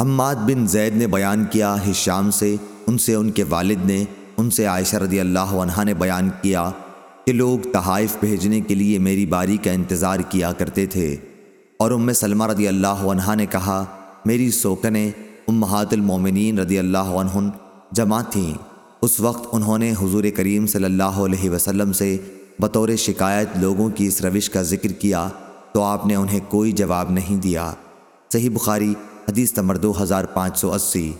حماد بن زید نے بیان کیا ہشام سے، ان سے ان کے والد نے، ان سے عائشہ رضی اللہ عنہ نے بیان کیا کہ لوگ تحائف بھیجنے کے لیے میری باری کا انتظار کیا کرتے تھے۔ اور ام سلمہ رضی اللہ عنہ نے کہا، میری سوکنیں امہات المومنین رضی اللہ عنہ جمع تھیں۔ اس وقت انہوں نے حضور کریم صلی اللہ علیہ وسلم سے بطور شکایت لوگوں کی اس روش کا ذکر کیا تو آپ نے انہیں کوئی جواب نہیں دیا۔ صحیح بخاری حدیث نمبر دو ہزار پانچ سو اسی۔